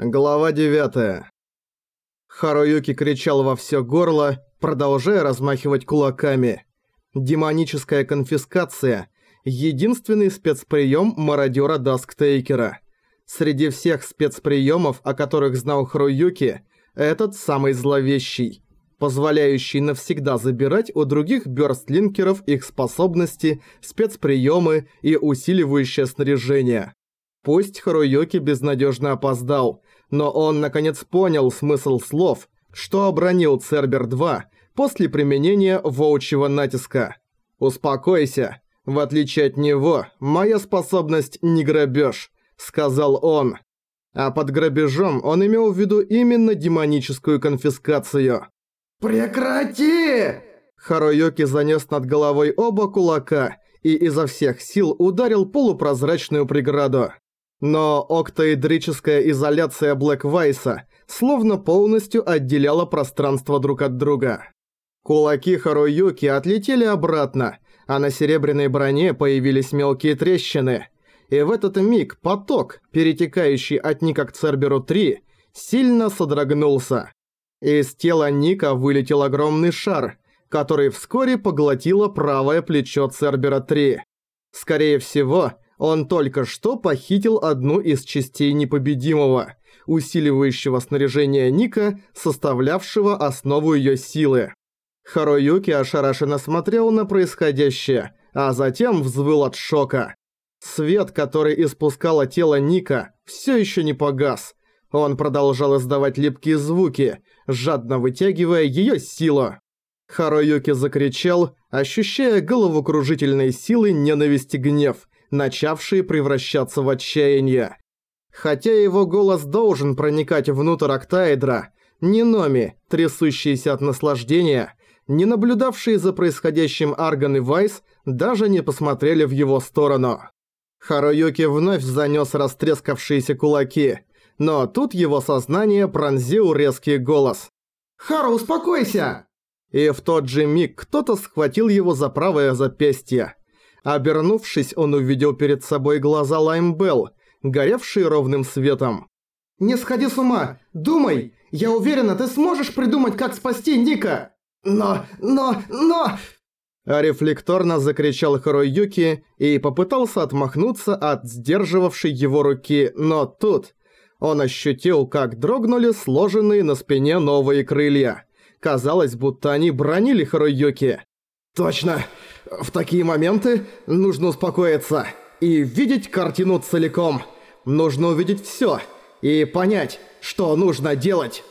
Глава 9. Харуюки кричал во всё горло, продолжая размахивать кулаками. Демоническая конфискация – единственный спецприём мародёра Дасктейкера. Среди всех спецприёмов, о которых знал Харуюки, этот самый зловещий, позволяющий навсегда забирать у других бёрстлинкеров их способности, спецприёмы и усиливающее снаряжение. Пусть Харуюки безнадежно опоздал, но он наконец понял смысл слов, что обронил Цербер-2 после применения воучьего натиска. «Успокойся. В отличие от него, моя способность не грабеж», — сказал он. А под грабежом он имел в виду именно демоническую конфискацию. «Прекрати!» Харуюки занес над головой оба кулака и изо всех сил ударил полупрозрачную преграду. Но октоэдрическая изоляция Блэквайса словно полностью отделяла пространство друг от друга. Кулаки Харуюки отлетели обратно, а на серебряной броне появились мелкие трещины. И в этот миг поток, перетекающий от Ника к Церберу-3, сильно содрогнулся. Из тела Ника вылетел огромный шар, который вскоре поглотило правое плечо Цербера-3. Скорее всего, он только что похитил одну из частей непобедимого, усиливающего снаряжение Ника, составлявшего основу её силы. Харуюки ошарашенно смотрел на происходящее, а затем взвыл от шока. Свет, который испускало тело Ника, всё ещё не погас. Он продолжал издавать липкие звуки, жадно вытягивая её силу. Харуюки закричал, ощущая головокружительной силой ненависть и гнев, начавшие превращаться в отчаяние. Хотя его голос должен проникать внутрь октаэдра, ни Номи, трясущиеся от наслаждения, не наблюдавшие за происходящим Арган и Вайс, даже не посмотрели в его сторону. Харуюки вновь занёс растрескавшиеся кулаки, но тут его сознание пронзил резкий голос. «Хару, успокойся!» И в тот же миг кто-то схватил его за правое запястье. Обернувшись, он увидел перед собой глаза Лаймбелл, горевшие ровным светом. «Не сходи с ума! Думай! Я уверена, ты сможешь придумать, как спасти Ника! Но, но, но...» А рефлекторно закричал Харуюки и попытался отмахнуться от сдерживавшей его руки, но тут он ощутил, как дрогнули сложенные на спине новые крылья. Казалось, будто они бронили Харуюки. «Точно! В такие моменты нужно успокоиться и видеть картину целиком. Нужно увидеть всё и понять, что нужно делать».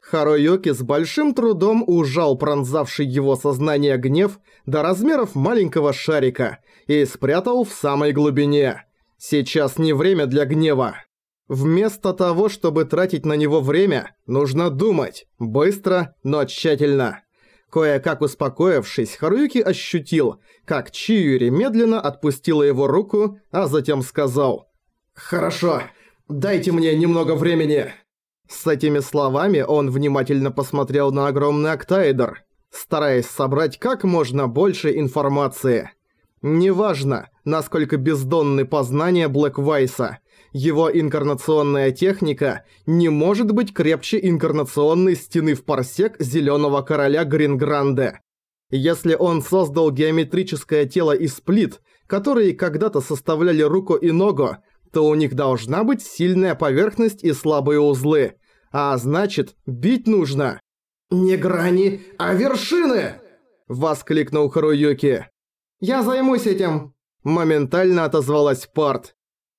Харуюки с большим трудом ужал пронзавший его сознание гнев до размеров маленького шарика и спрятал в самой глубине. Сейчас не время для гнева. Вместо того, чтобы тратить на него время, нужно думать, быстро, но тщательно. Кое-как успокоившись, Харуюки ощутил, как Чиюри медленно отпустила его руку, а затем сказал «Хорошо, дайте мне немного времени». С этими словами он внимательно посмотрел на огромный октаэдр, стараясь собрать как можно больше информации. Неважно, насколько бездонны познания Блэквайса, его инкарнационная техника не может быть крепче инкарнационной стены в парсек Зелёного Короля Грингранде. Если он создал геометрическое тело из плит, которые когда-то составляли руку и ногу, то у них должна быть сильная поверхность и слабые узлы. А значит, бить нужно. «Не грани, а вершины!» – воскликнул Харуюки. «Я займусь этим!» – моментально отозвалась Парт.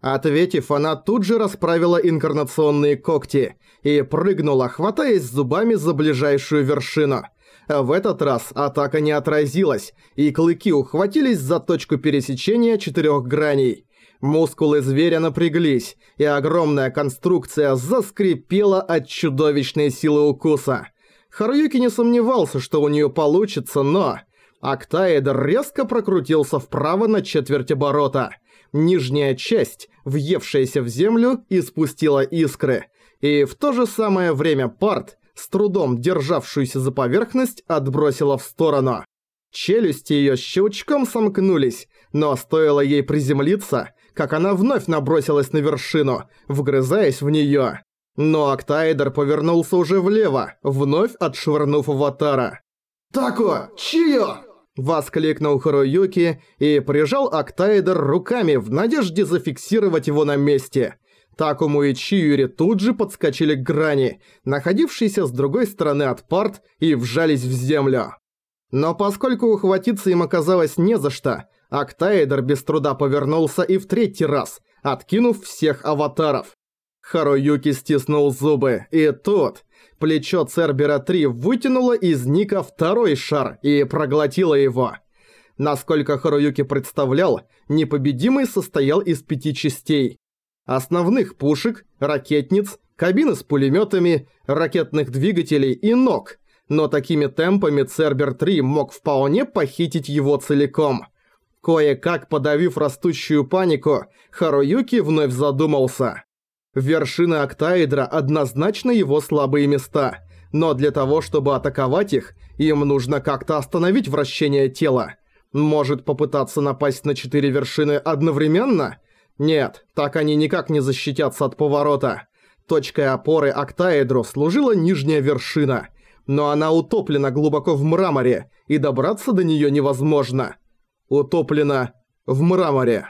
Ответив, она тут же расправила инкарнационные когти и прыгнула, хватаясь зубами за ближайшую вершину. В этот раз атака не отразилась, и клыки ухватились за точку пересечения четырех граней. Мускулы зверя напряглись, и огромная конструкция заскрипела от чудовищной силы укуса. Харуюки не сомневался, что у нее получится, но... Октаэдр резко прокрутился вправо на четверть оборота – нижняя часть, въевшаяся в землю, испустила искры, и в то же самое время парт, с трудом державшуюся за поверхность, отбросила в сторону. Челюсти её щелчком сомкнулись, но стоило ей приземлиться, как она вновь набросилась на вершину, вгрызаясь в неё. Но Октаэдр повернулся уже влево, вновь отшвырнув аватара. «Тако! Чио!» Воскликнул Харуюки и прижал Октаэдр руками в надежде зафиксировать его на месте. Такому и Чиюри тут же подскочили к грани, находившейся с другой стороны от парт, и вжались в землю. Но поскольку ухватиться им оказалось не за что, Октаэдр без труда повернулся и в третий раз, откинув всех аватаров. Харуюки стиснул зубы, и тут плечо Цербера-3 вытянуло из Ника второй шар и проглотило его. Насколько Харуюки представлял, непобедимый состоял из пяти частей. Основных пушек, ракетниц, кабины с пулеметами, ракетных двигателей и ног. Но такими темпами Цербер-3 мог вполне похитить его целиком. Кое-как подавив растущую панику, Харуюки вновь задумался. Вершины Октаэдра однозначно его слабые места, но для того, чтобы атаковать их, им нужно как-то остановить вращение тела. Может попытаться напасть на четыре вершины одновременно? Нет, так они никак не защитятся от поворота. Точкой опоры Октаэдру служила нижняя вершина, но она утоплена глубоко в мраморе, и добраться до неё невозможно. Утоплена в мраморе.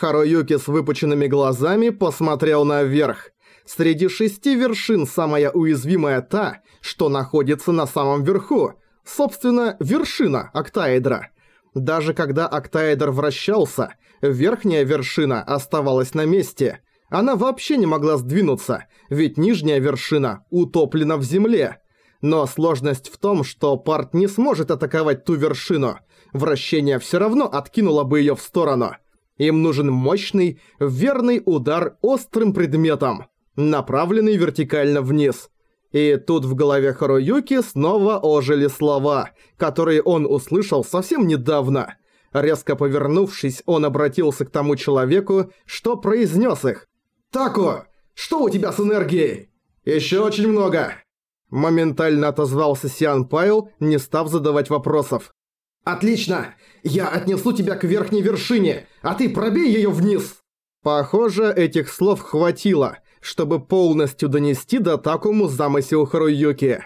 Харуюки с выпученными глазами посмотрел наверх. Среди шести вершин самая уязвимая та, что находится на самом верху. Собственно, вершина октаэдра. Даже когда октаэдр вращался, верхняя вершина оставалась на месте. Она вообще не могла сдвинуться, ведь нижняя вершина утоплена в земле. Но сложность в том, что парт не сможет атаковать ту вершину. Вращение все равно откинуло бы ее в сторону. Им нужен мощный, верный удар острым предметом, направленный вертикально вниз. И тут в голове Харуюки снова ожили слова, которые он услышал совсем недавно. Резко повернувшись, он обратился к тому человеку, что произнес их. «Тако, что у тебя с энергией?» «Ещё очень много!» Моментально отозвался Сиан Пайл, не став задавать вопросов. «Отлично! Я отнесу тебя к верхней вершине, а ты пробей её вниз!» Похоже, этих слов хватило, чтобы полностью донести до Такому замысел Харуюки.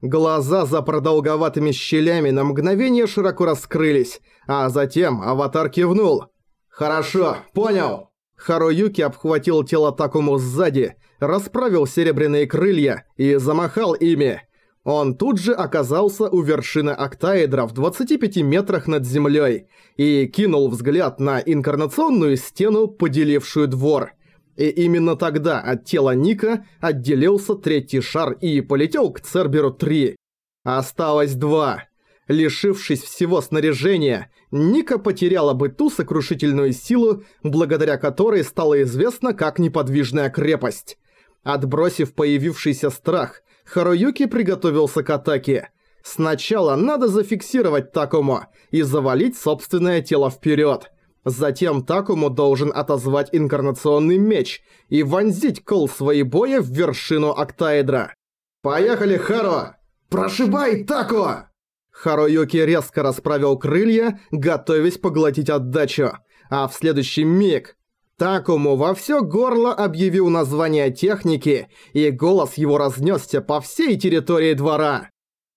Глаза за продолговатыми щелями на мгновение широко раскрылись, а затем аватар кивнул. «Хорошо, понял!» Харуюки обхватил тело Такому сзади, расправил серебряные крылья и замахал ими. Он тут же оказался у вершины октаэдра в 25 метрах над землей и кинул взгляд на инкарнационную стену, поделившую двор. И именно тогда от тела Ника отделился третий шар и полетел к Церберу-3. Осталось два. Лишившись всего снаряжения, Ника потеряла бы ту сокрушительную силу, благодаря которой стало известно как неподвижная крепость. Отбросив появившийся страх, Харуюки приготовился к атаке. Сначала надо зафиксировать Такому и завалить собственное тело вперед. Затем Такому должен отозвать инкарнационный меч и вонзить кол своей боя в вершину октаэдра. «Поехали, Харо! Прошибай Тако!» Харуюки резко расправил крылья, готовясь поглотить отдачу. А в следующий миг Такому во всё горло объявил название техники, и голос его разнесся по всей территории двора.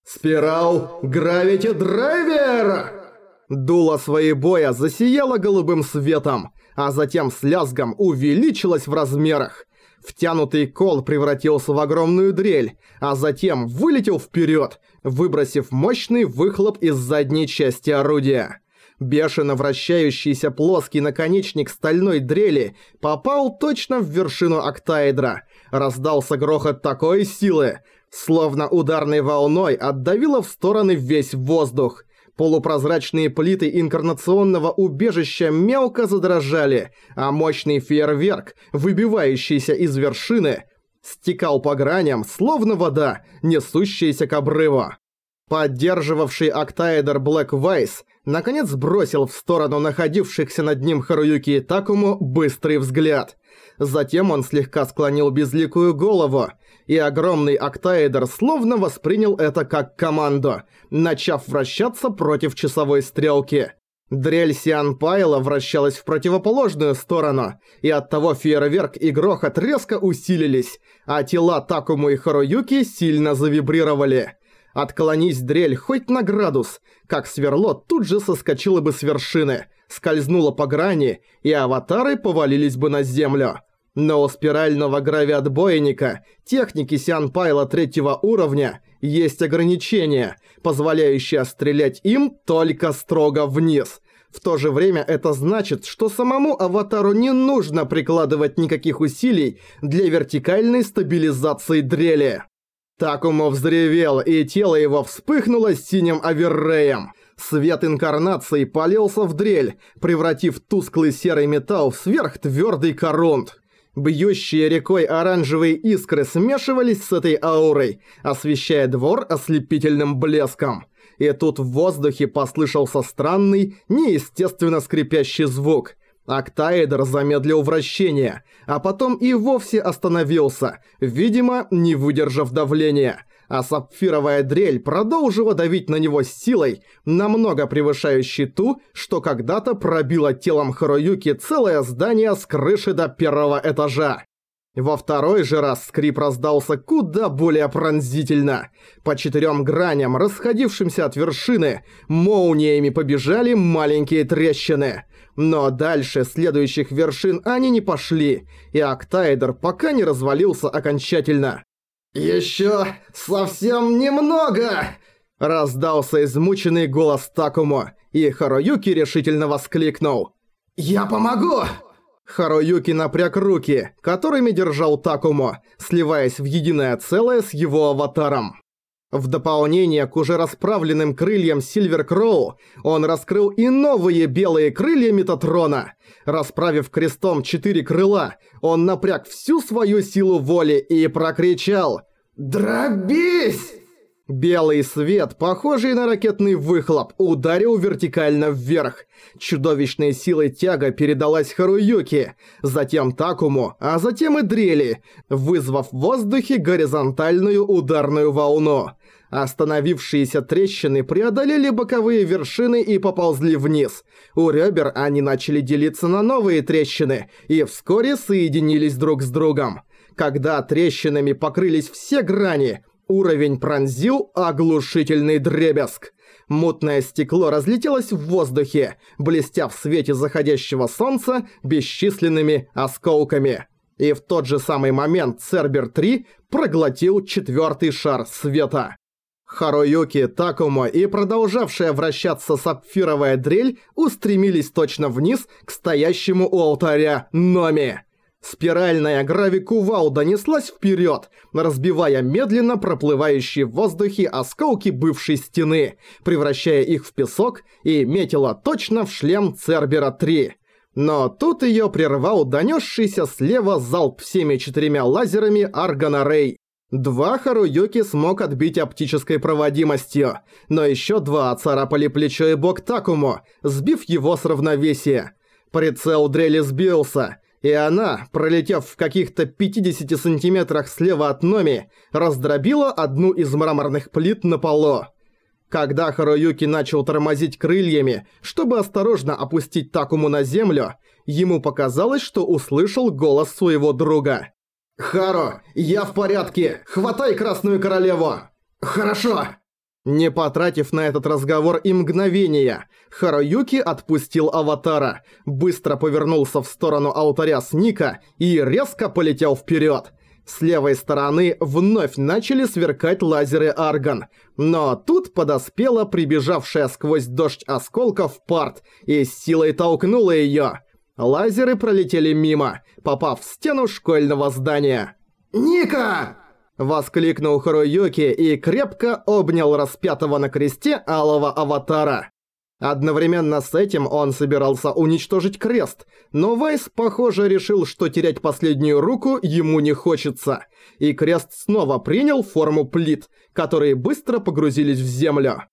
«Спирал Гравити Драйвер!» Дуло своей боя засияло голубым светом, а затем с лязгом увеличилось в размерах. Втянутый кол превратился в огромную дрель, а затем вылетел вперед, выбросив мощный выхлоп из задней части орудия. Бешено вращающийся плоский наконечник стальной дрели попал точно в вершину октаэдра. Раздался грохот такой силы, словно ударной волной отдавило в стороны весь воздух. Полупрозрачные плиты инкарнационного убежища мелко задрожали, а мощный фейерверк, выбивающийся из вершины, стекал по граням, словно вода, несущаяся к обрыву. Поддерживавший октаэдр Блэк Вайс наконец бросил в сторону находившихся над ним Харуюки и Такому быстрый взгляд. Затем он слегка склонил безликую голову, и огромный октаэдр словно воспринял это как команду, начав вращаться против часовой стрелки. Дрель Сиан Пайла вращалась в противоположную сторону, и оттого фейерверк и грохот резко усилились, а тела Такому и Харуюки сильно завибрировали. Отклонись дрель хоть на градус, как сверло тут же соскочило бы с вершины, скользнуло по грани, и аватары повалились бы на землю. Но у спирального гравиотбойника, техники Сианпайла третьего уровня, есть ограничения, позволяющие стрелять им только строго вниз. В то же время это значит, что самому аватару не нужно прикладывать никаких усилий для вертикальной стабилизации дрели. Такому взревел, и тело его вспыхнуло синим оверреем. Свет инкарнации полился в дрель, превратив тусклый серый металл в сверхтвёрдый корунд. Бьющие рекой оранжевые искры смешивались с этой аурой, освещая двор ослепительным блеском. И тут в воздухе послышался странный, неестественно скрипящий звук. Октаэдр замедлил вращение, а потом и вовсе остановился, видимо, не выдержав давления, а сапфировая дрель продолжила давить на него с силой, намного превышающей ту, что когда-то пробило телом Харуюки целое здание с крыши до первого этажа. Во второй же раз скрип раздался куда более пронзительно. По четырем граням, расходившимся от вершины, молниями побежали маленькие трещины. Но дальше следующих вершин они не пошли, и Октайдер пока не развалился окончательно. «Ещё совсем немного!» Раздался измученный голос Такому, и Харуюки решительно воскликнул. «Я помогу!» Харуюки напряг руки, которыми держал Такому, сливаясь в единое целое с его аватаром. В дополнение к уже расправленным крыльям Сильвер Кроу, он раскрыл и новые белые крылья Метатрона. Расправив крестом четыре крыла, он напряг всю свою силу воли и прокричал «Дробись!». Белый свет, похожий на ракетный выхлоп, ударил вертикально вверх. Чудовищной силой тяга передалась Харуюки, затем Такому, а затем и Дрели, вызвав в воздухе горизонтальную ударную волну. Остановившиеся трещины преодолели боковые вершины и поползли вниз. У ребер они начали делиться на новые трещины и вскоре соединились друг с другом. Когда трещинами покрылись все грани – Уровень пронзил оглушительный дребезг. Мутное стекло разлетелось в воздухе, блестя в свете заходящего солнца бесчисленными осколками. И в тот же самый момент Цербер-3 проглотил четвертый шар света. Харуюки, Такумо и продолжавшая вращаться сапфировая дрель устремились точно вниз к стоящему у алтаря Номи. Спиральная гравикувалда неслась вперед, разбивая медленно проплывающие в воздухе осколки бывшей стены, превращая их в песок и метила точно в шлем Цербера-3. Но тут ее прервал донесшийся слева залп всеми четырьмя лазерами Аргана Рэй. Два Харуюки смог отбить оптической проводимостью, но еще два царапали плечо и бок Такому, сбив его с равновесия. Прицел дрели сбился, и она, пролетев в каких-то 50 сантиметрах слева от Номи, раздробила одну из мраморных плит на полу. Когда Харуюки начал тормозить крыльями, чтобы осторожно опустить Такому на землю, ему показалось, что услышал голос своего друга. «Хару, я в порядке! Хватай Красную Королеву!» «Хорошо!» Не потратив на этот разговор и мгновения, Харуюки отпустил аватара, быстро повернулся в сторону алтаря Сника и резко полетел вперед. С левой стороны вновь начали сверкать лазеры Арган, но тут подоспела прибежавшая сквозь дождь осколков парт и с силой толкнула её. Лазеры пролетели мимо, попав в стену школьного здания. «Ника!» Воскликнул Харуюки и крепко обнял распятого на кресте алого аватара. Одновременно с этим он собирался уничтожить крест, но Вайс, похоже, решил, что терять последнюю руку ему не хочется, и крест снова принял форму плит, которые быстро погрузились в землю.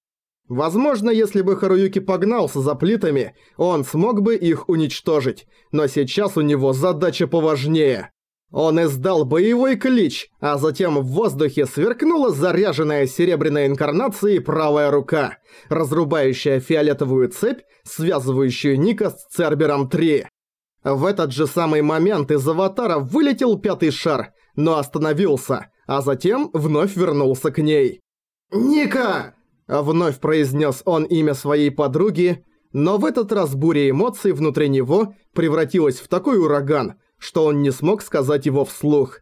Возможно, если бы Харуюки погнался за плитами, он смог бы их уничтожить, но сейчас у него задача поважнее. Он издал боевой клич, а затем в воздухе сверкнула заряженная серебряной инкарнацией правая рука, разрубающая фиолетовую цепь, связывающую Ника с Цербером-3. В этот же самый момент из аватара вылетел пятый шар, но остановился, а затем вновь вернулся к ней. «Ника!» – вновь произнес он имя своей подруги, но в этот раз буря эмоций внутри него превратилась в такой ураган – что он не смог сказать его вслух.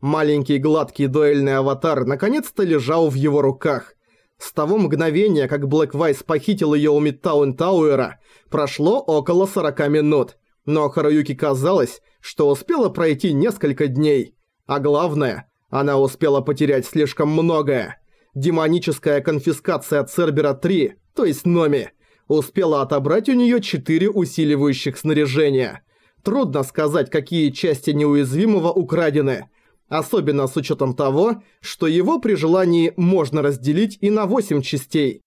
Маленький гладкий дуэльный аватар наконец-то лежал в его руках. С того мгновения, как Блэк Вайс похитил её у Мидтаун Тауэра, прошло около 40 минут. Но Харуюки казалось, что успела пройти несколько дней. А главное, она успела потерять слишком многое. Демоническая конфискация Цербера 3, то есть Номи, успела отобрать у неё 4 усиливающих снаряжения – Трудно сказать, какие части неуязвимого украдены, особенно с учетом того, что его при желании можно разделить и на 8 частей.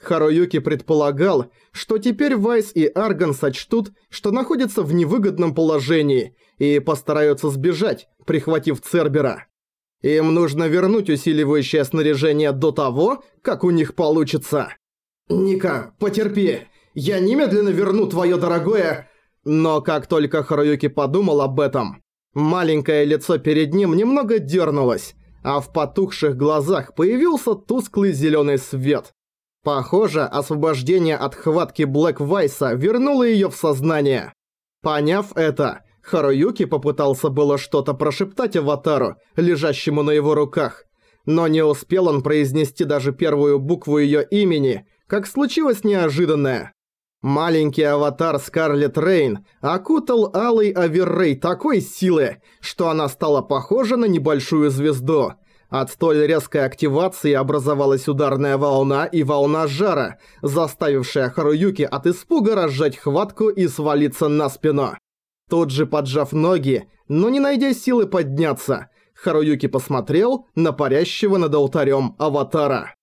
Харуюки предполагал, что теперь Вайс и Арган сочтут, что находятся в невыгодном положении и постараются сбежать, прихватив Цербера. Им нужно вернуть усиливающее снаряжение до того, как у них получится. «Ника, потерпи. Я немедленно верну твое дорогое но как только Харуюки подумал об этом, маленькое лицо перед ним немного дернулось, а в потухших глазах появился тусклый зеленый свет. Похоже, освобождение от хватки Блэк Вайса вернуло ее в сознание. Поняв это, Харуюки попытался было что-то прошептать Аватару, лежащему на его руках, но не успел он произнести даже первую букву ее имени, как случилось неожиданное. Маленький аватар Скарлет Рейн окутал алый Аверрей такой силы, что она стала похожа на небольшую звезду. От столь резкой активации образовалась ударная волна и волна жара, заставившая Харуюки от испуга разжать хватку и свалиться на спину. Тут же поджав ноги, но не найдя силы подняться, Харуюки посмотрел на парящего над алтарем аватара.